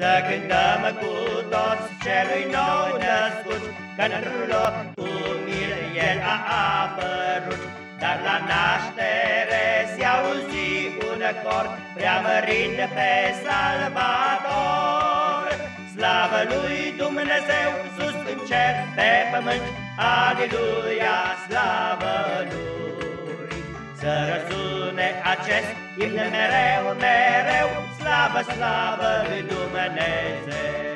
Să cântăm cu toți celui nou născut, că în umil el a apărut. Dar la naștere se auzi un cor, preamărind pe Salvator. Slavă lui Dumnezeu sus în cer, pe pământ, Aleluia, slavă lui. Să răsune acest imn mereu, mereu, slavă, slavă lui Dumnezeu.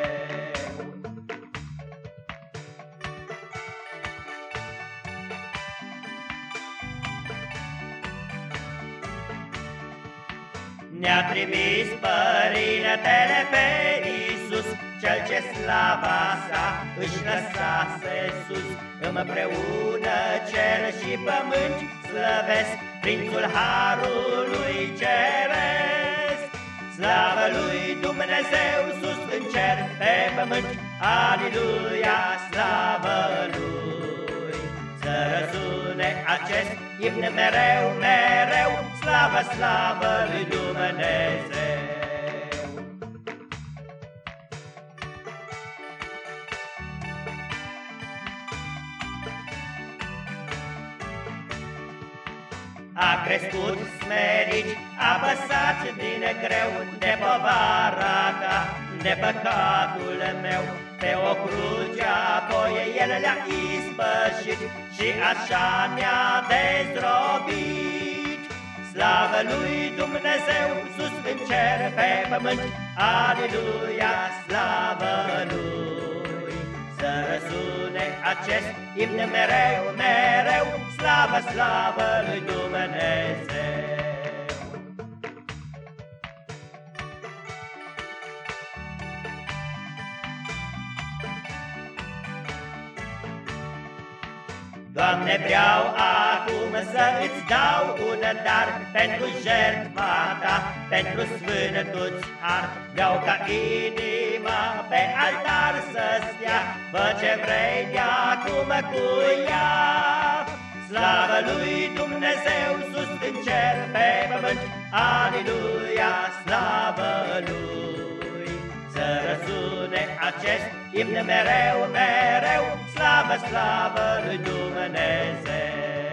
Ne-a trimis Părintele pe Iisus, Cel ce slava sa își lăsase sus. Împreună cer și pământ slăvesc Prințul Harului Dumnezeu sus în cer, pe pământ, Aliluia, slavă lui. Să răsune acest imn mereu, mereu, slavă, slavă lui Dumnezeu. A crescut smerit, apăsat din greu De povara ta, de păcatul meu. Pe o cruce apoi el le-a ispășit Și așa ne-a dezrobit. Slavă lui Dumnezeu, sus în cer, pe pământ. Aleluia, slavă lui. Să răsune acest imn mereu, mereu. Slavă, slavă lui Dumnezeu Doamne, vreau acum să îți dau un dar Pentru jertfa ta, pentru sfântul-ți har. Vreau ca inima pe altar să stea Fă ce vrei de acum cu ea. Slavă lui Dumnezeu sus în cer pe pământ Aleluia, slavă lui Să răsune acest imn mereu, mereu Slavă, slavă lui Dumnezeu